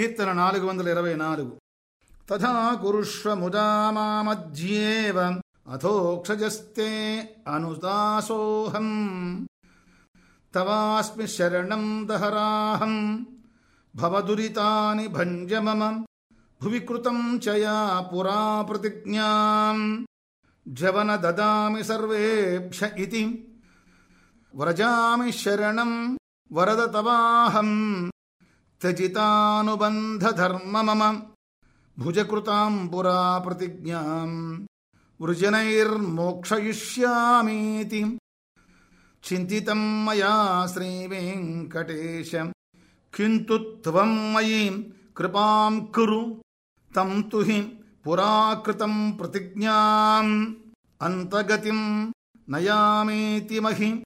కీర్తన నాలుగు వందల ఇరవై నాలుగు. తథా కురుష్వ ముదా మామధ్యేవ అథోక్షజస్తే అనుదాసోహం తవాస్మి శరణం దహరాహం భవదురితాని భంజ మమ భువి కృతం చయా పురా ప్రతిజ్ఞాం జవన దదామి సర్వేభ్య ఇతి వ్రజామి శరణం వరద తవాహం త్యజితానుబంధధర్మ మమ భుజకృతాం పురా ప్రతిజ్ఞాం వృజనైర్మోక్షయిష్యామీతి చింతితం మయా శ్రీవేంకటేశ కింటు త్వం మయి కృపాం కురు తం తు హి పురాకృతం ప్రతిజ్ఞాం అంతగతిం నయామేతి మహి